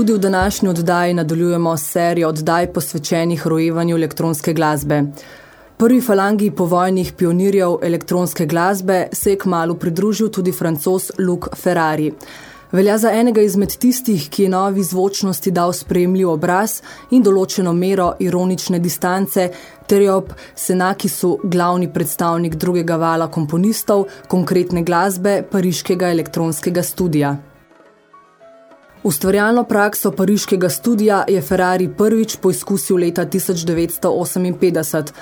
Tudi v današnji oddaji nadaljujemo serijo oddaj posvečenih rojevanju elektronske glasbe. Prvi falangi povojnih pionirjev elektronske glasbe se je kmalu pridružil tudi francos Luc Ferrari. Velja za enega izmed tistih, ki je novi zvočnosti dal spremljiv obraz in določeno mero ironične distance, ter je ob Senakisu glavni predstavnik drugega vala komponistov konkretne glasbe pariškega elektronskega studija. Ustvarjalno prakso pariškega studija je Ferrari prvič poizkusil leta 1958.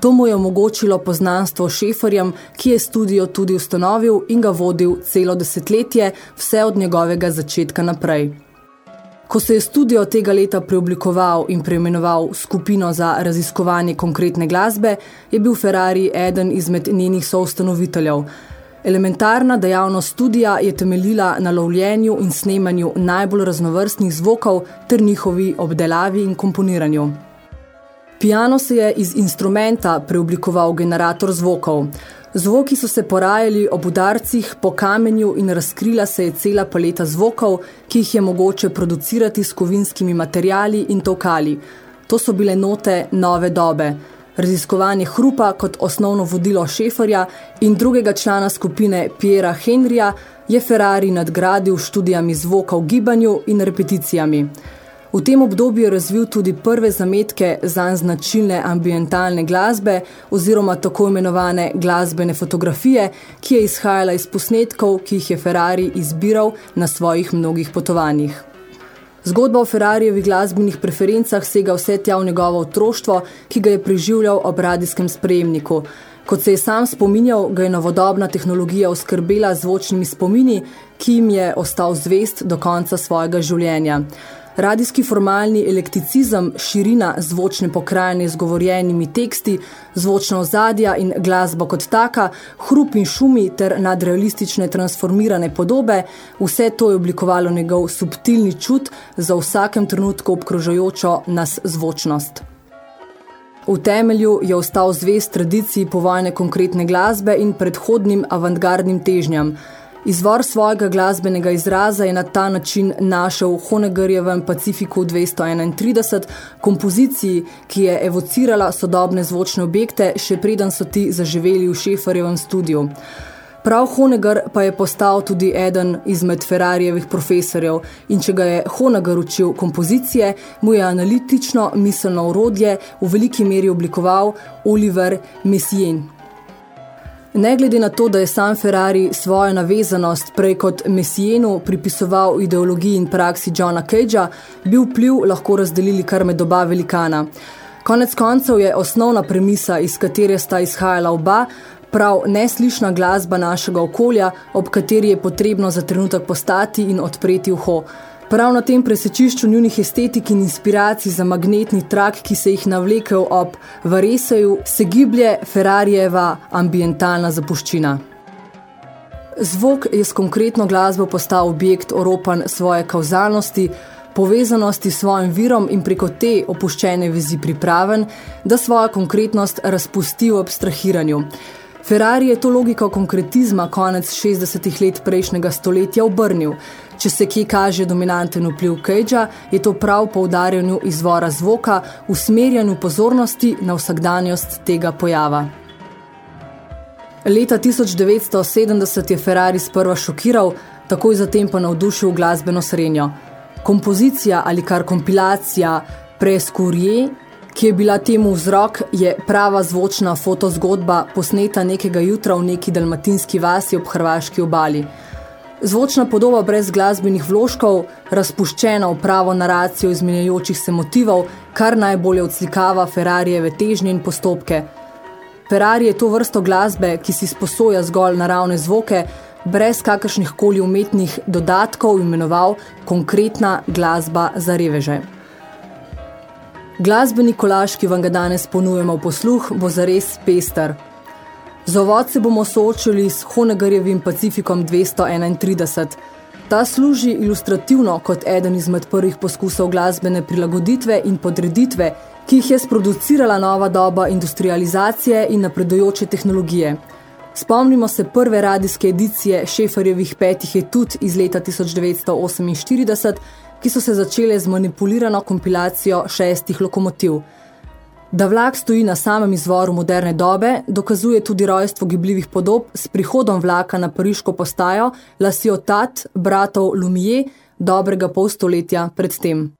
To mu je omogočilo poznanstvo šeferjem, ki je studio tudi ustanovil in ga vodil celo desetletje, vse od njegovega začetka naprej. Ko se je studio tega leta preoblikoval in preimenoval skupino za raziskovanje konkretne glasbe, je bil Ferrari eden izmed njenih soustanoviteljev – Elementarna dejavnost studija je temeljila na lovljenju in snemanju najbolj raznovrstnih zvokov ter njihovi obdelavi in komponiranju. Piano se je iz instrumenta preoblikoval generator zvokov. Zvoki so se porajali ob udarcih po kamenju in razkrila se je cela paleta zvokov, ki jih je mogoče producirati s kovinskimi materijali in tokali. To so bile note nove dobe – raziskovanje hrupa kot osnovno vodilo šeferja in drugega člana skupine Piera Henrya je Ferrari nadgradil študijami zvoka v gibanju in repeticijami. V tem obdobju je razvil tudi prve zametke za značilne ambientalne glasbe oziroma tako imenovane glasbene fotografije, ki je izhajala iz posnetkov, ki jih je Ferrari izbiral na svojih mnogih potovanjih. Zgodba o Ferrarijevih glasbenih preferencah sega vse tja v njegovo otroštvo, ki ga je preživljal ob radijskem sprejemniku. Kot se je sam spominjal, ga je novodobna tehnologija oskrbela zvočnimi spomini, ki jim je ostal zvest do konca svojega življenja. Radijski formalni elektricizem, širina zvočne pokrajine z govorjenimi teksti, zvočna ozadja in glasba kot taka, hrup in šumi ter nadrealistične transformirane podobe, vse to je oblikovalo njegov subtilni čut za vsakem trenutku obkrožajočo nas zvočnost. V temelju je ostal zvest tradiciji povojne konkretne glasbe in predhodnim avantgardnim težnjam – Izvor svojega glasbenega izraza je na ta način našel v Honeggerjevem Pacifiku 231 kompoziciji, ki je evocirala sodobne zvočne objekte, še preden so ti zaživeli v Šeferjevem studiu. Prav Honegger pa je postal tudi eden izmed Ferrarijevih profesorjev in če ga je Honegger učil kompozicije, mu je analitično miselno urodje v veliki meri oblikoval Oliver Messiaen. Ne glede na to, da je sam Ferrari svojo navezanost prej kot Messienu pripisoval ideologiji in praksi Johna Cagea, bi vpliv lahko razdelili kar med oba velikana. Konec koncev je osnovna premisa, iz katere sta izhajala oba, prav neslišna glasba našega okolja, ob kateri je potrebno za trenutek postati in odpreti uho. Prav na tem presečišču njunih estetik in inspiracij za magnetni trak, ki se jih navlekel ob Vareseju, se giblje Ferrarijeva ambientalna zapuščina. Zvok je s konkretno glasbo postal objekt oropan svoje kauzalnosti, povezanosti s svojim virom in preko te opuščene vezi pripraven, da svojo konkretnost razpusti v abstrahiranju. Ferrari je to logiko konkretizma konec 60 let prejšnjega stoletja obrnil. Če se kje kaže dominanten vpliv Cagea, je to prav po udarjanju izvora zvoka, usmerjanju pozornosti na vsakdanjost tega pojava. Leta 1970 je Ferrari sprva šokiral, takoj zatem pa navdušil glasbeno srenjo. Kompozicija ali kar kompilacija Prescurje ki je bila temu vzrok, je prava zvočna fotozgodba posneta nekega jutra v neki dalmatinski vasi ob hrvaški obali. Zvočna podoba brez glasbenih vložkov, razpuščena v pravo naracijo izmenjajočih se motivov, kar najbolje odslikava Ferrarijeve težnje in postopke. Ferrari je to vrsto glasbe, ki si sposoja zgolj naravne zvoke, brez kakršnih koli umetnih dodatkov imenoval konkretna glasba za reveže. Glasbeni kolaž, ki vam ga danes ponujemo v posluh, bo zares pester. Z ovod se bomo soočili s Honegarjevim Pacifikom 231. Ta služi ilustrativno kot eden izmed prvih poskusov glasbene prilagoditve in podreditve, ki jih je sproducirala nova doba industrializacije in napredujoče tehnologije. Spomnimo se prve radijske edicije Šeferjevih petih etud iz leta 1948, ki so se začele z manipulirano kompilacijo šestih lokomotiv. Da vlak stoji na samem izvoru moderne dobe, dokazuje tudi rojstvo gibljivih podob s prihodom vlaka na pariško postajo La Ciotat bratov Lumier dobrega pol stoletja predtem.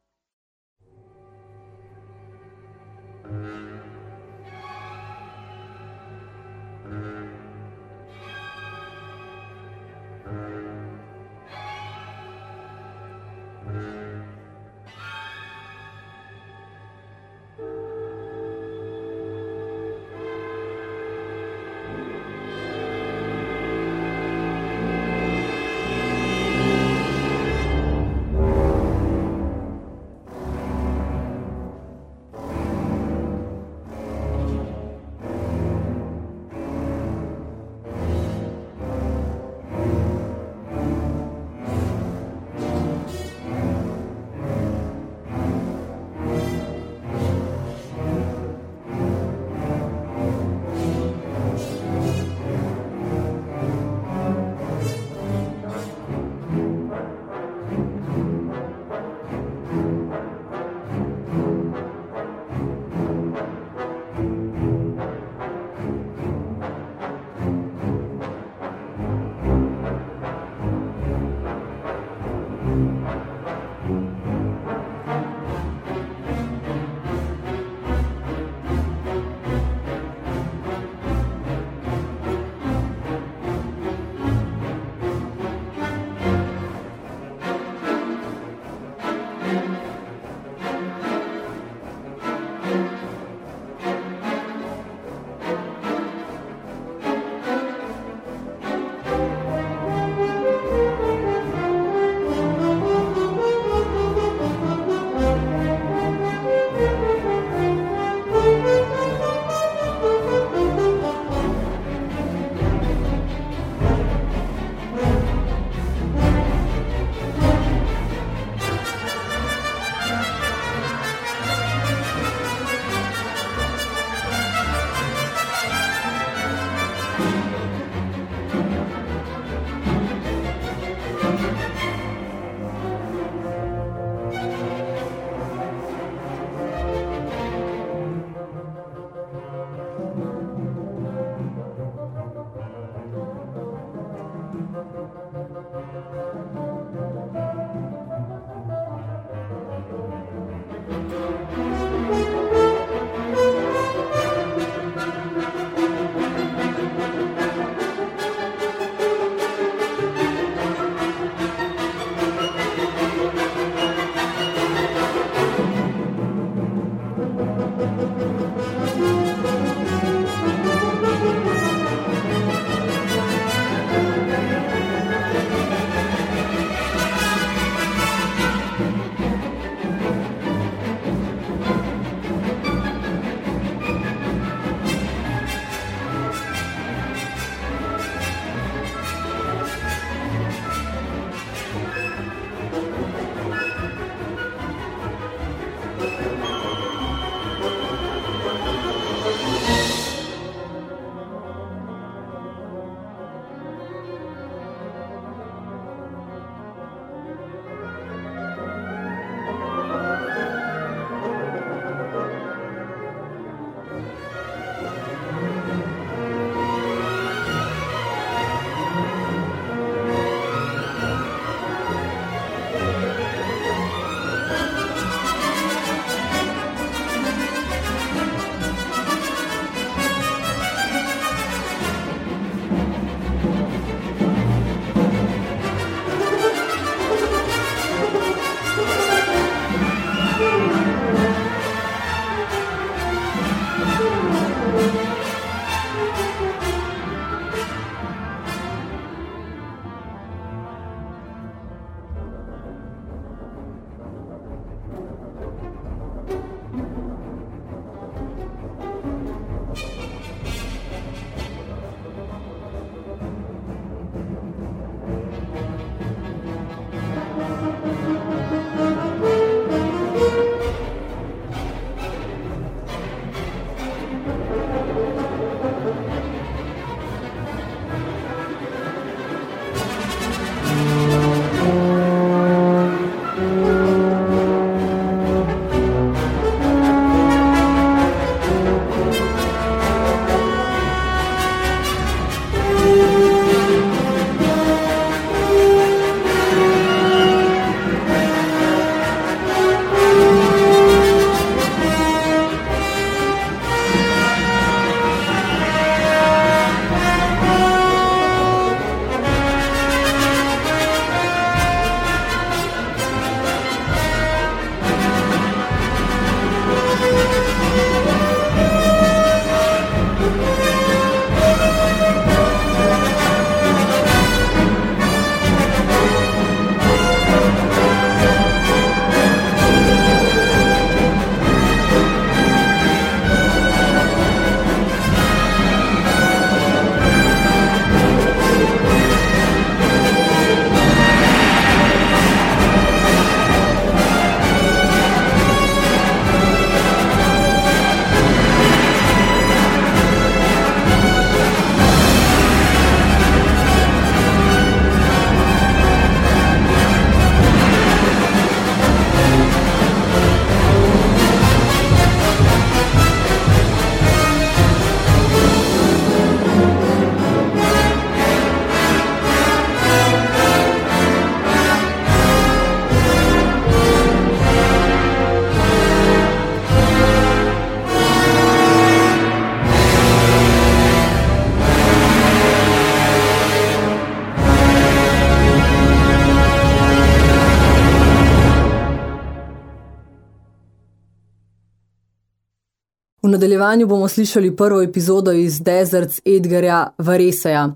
V nadaljevanju bomo slišali prvo epizodo iz Deserts Edgarja Vareseja.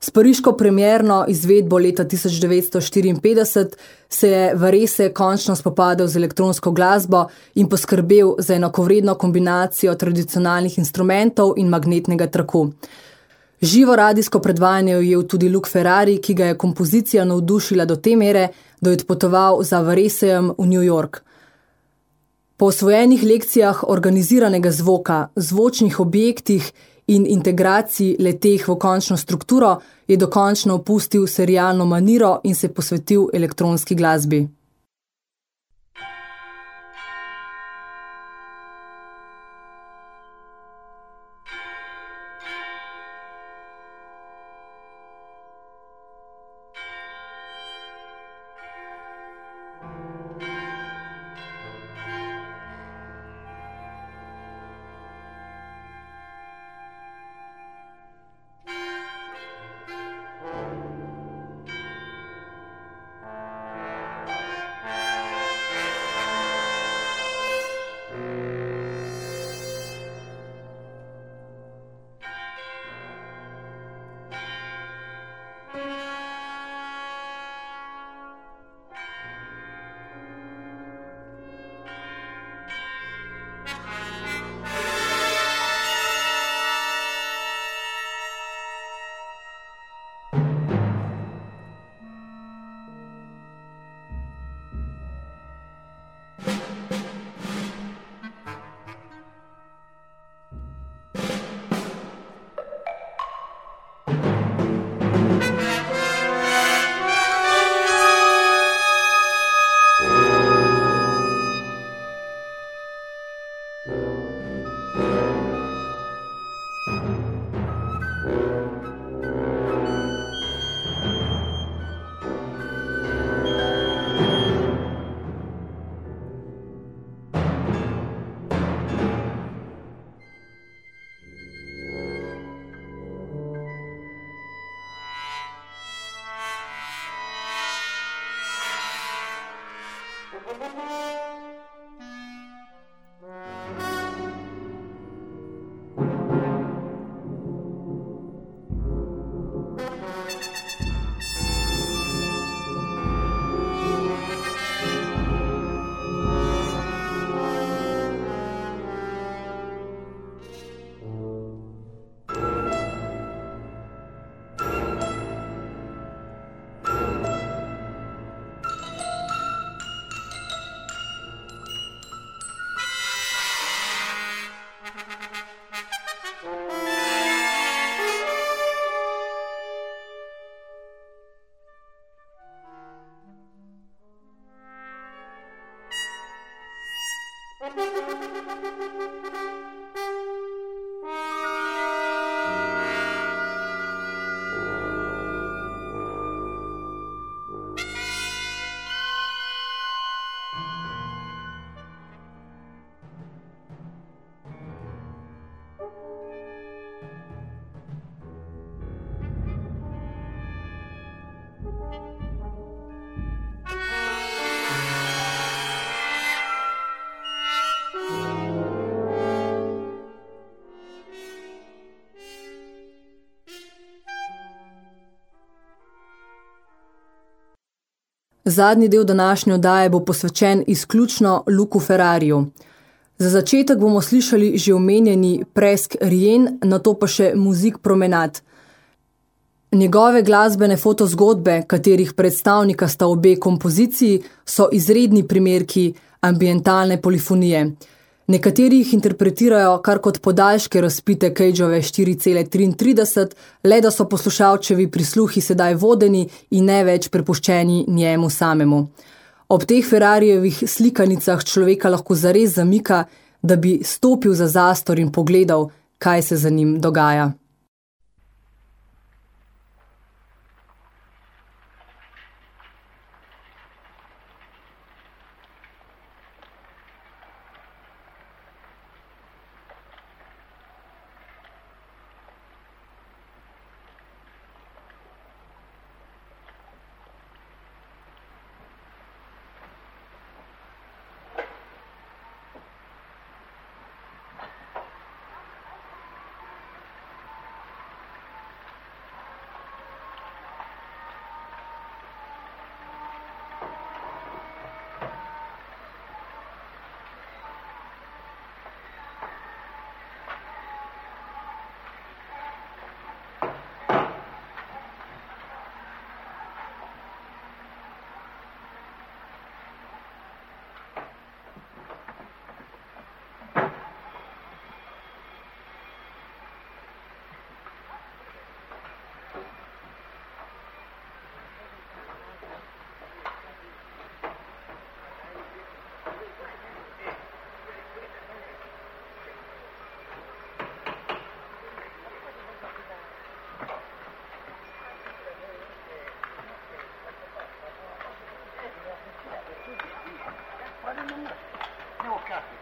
S pariško premjerno izvedbo leta 1954 se je Varese končno spopadel z elektronsko glasbo in poskrbel za enakovredno kombinacijo tradicionalnih instrumentov in magnetnega traku. Živo radijsko predvajanje je ujel tudi Luke Ferrari, ki ga je kompozicija navdušila do te mere, da je odpotoval za Varesejem v New York. Po osvojenih lekcijah organiziranega zvoka, zvočnih objektih in integraciji leteh v končno strukturo je dokončno opustil serialno maniro in se posvetil elektronski glasbi. Thank you. Zadnji del današnje oddaje bo posvečen izključno Luku Ferrariju. Za začetek bomo slišali že omenjeni Presk Rien, na to pa še muzik Promenad. Njegove glasbene fotozgodbe, katerih predstavnika sta obe kompoziciji, so izredni primerki ambientalne polifonije – Nekateri jih interpretirajo kar kot podaljške razpite Cageove 4,33, le da so poslušalčevi prisluhi sedaj vodeni in ne več prepuščeni njemu samemu. Ob teh Ferrarijevih slikanicah človeka lahko zares zamika, da bi stopil za zastor in pogledal, kaj se za njim dogaja.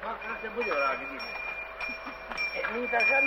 Bak nasıl buluyor abi değil mi? E, muhteşem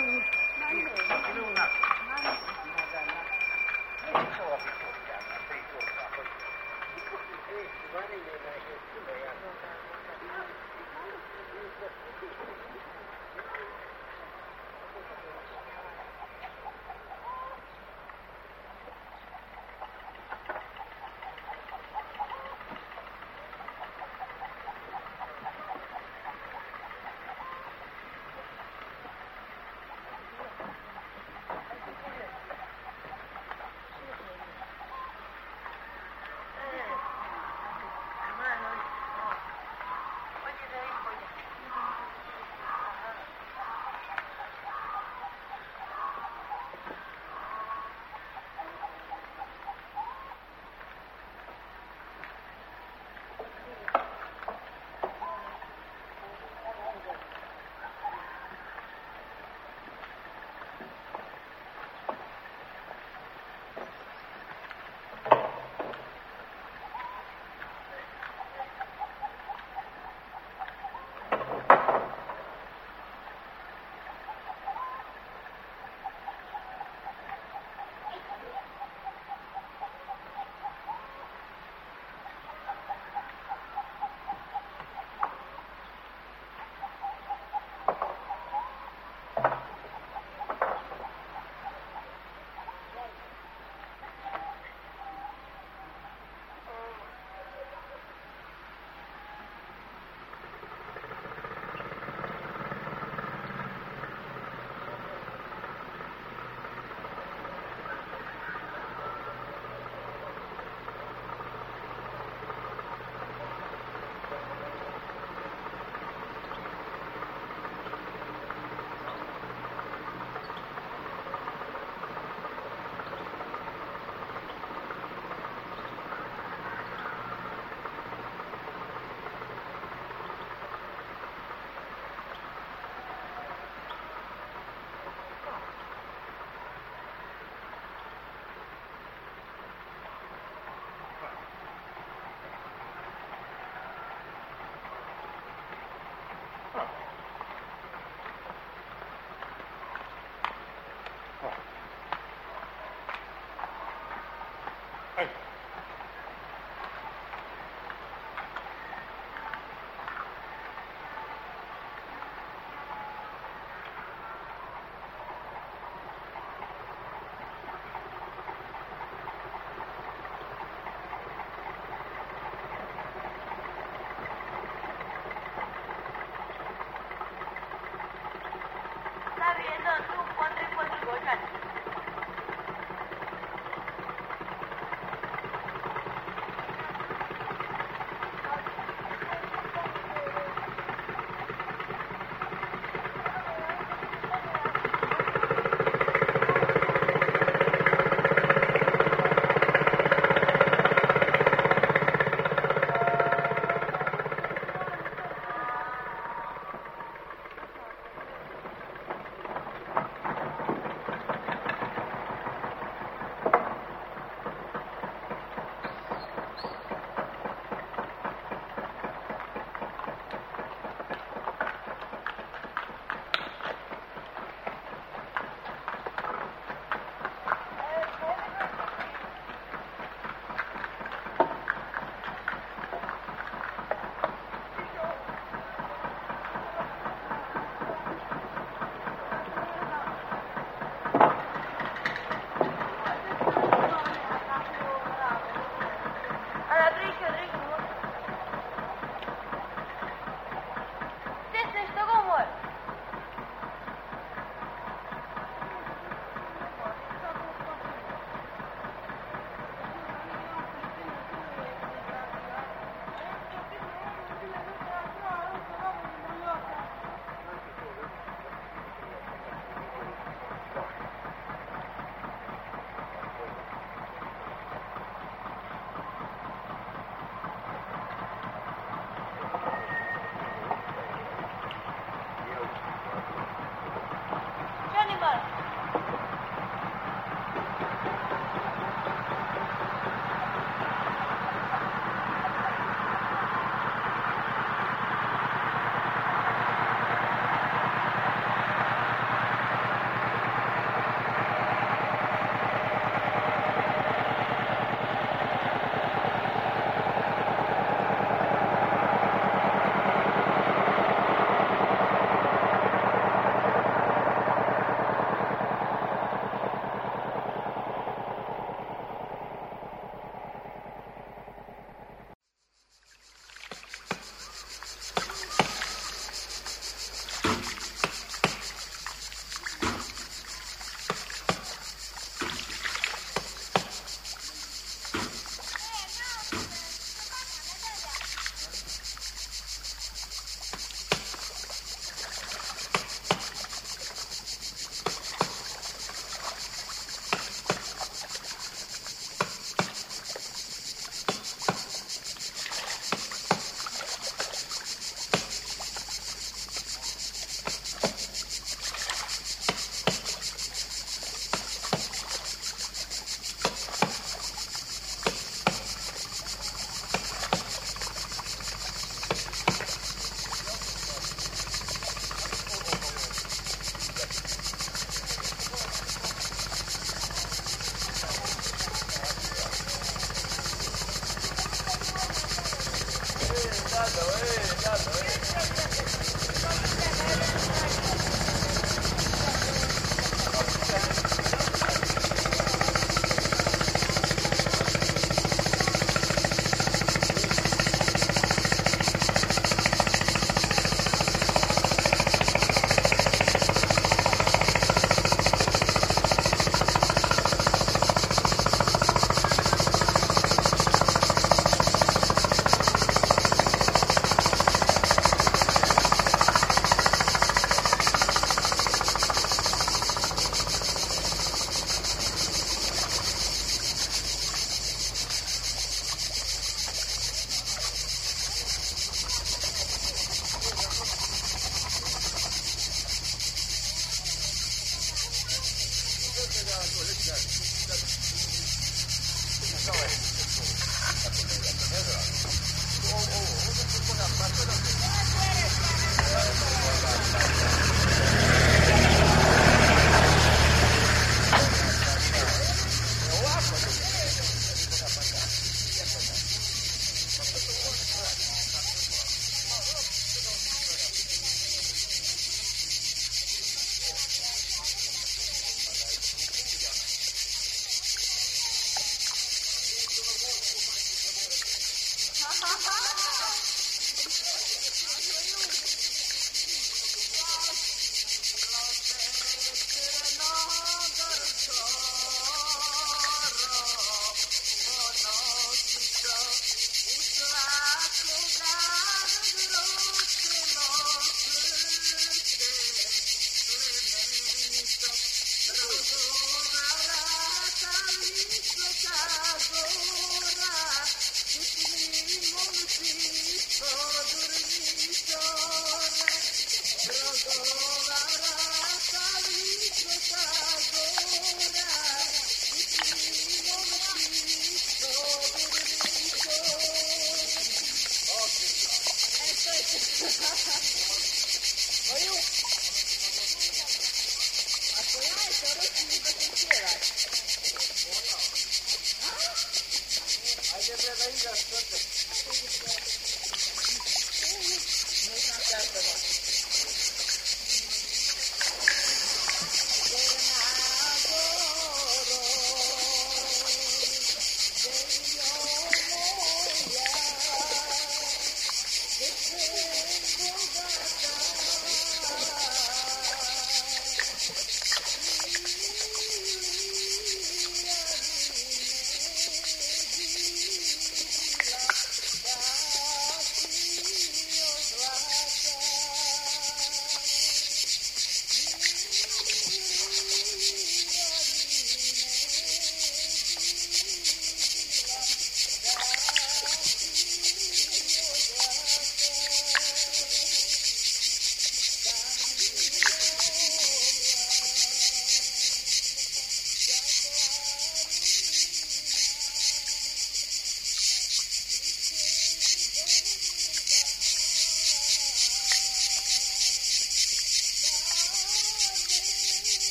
Cuidado, eh.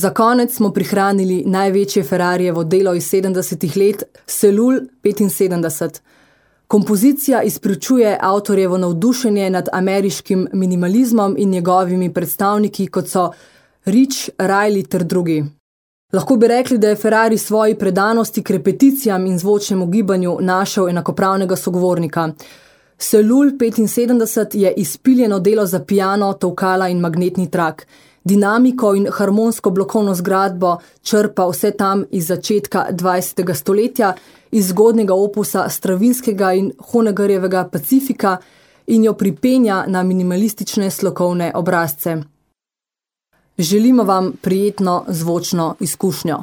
Za konec smo prihranili največje Ferrarijevo delo iz 70-ih let, Selul 75. Kompozicija izpričuje avtorjevo navdušenje nad ameriškim minimalizmom in njegovimi predstavniki, kot so Rich, Riley ter drugi. Lahko bi rekli, da je Ferrari svoji predanosti k repeticijam in zvočnemu gibanju našel enakopravnega sogovornika. Selul 75 je izpiljeno delo za piano, tovkala in magnetni trak – dinamiko in harmonsko blokovno zgradbo črpa vse tam iz začetka 20. stoletja, iz zgodnega opusa Stravinskega in Honegarjevega Pacifika in jo pripenja na minimalistične slokovne obrazce. Želimo vam prijetno zvočno izkušnjo.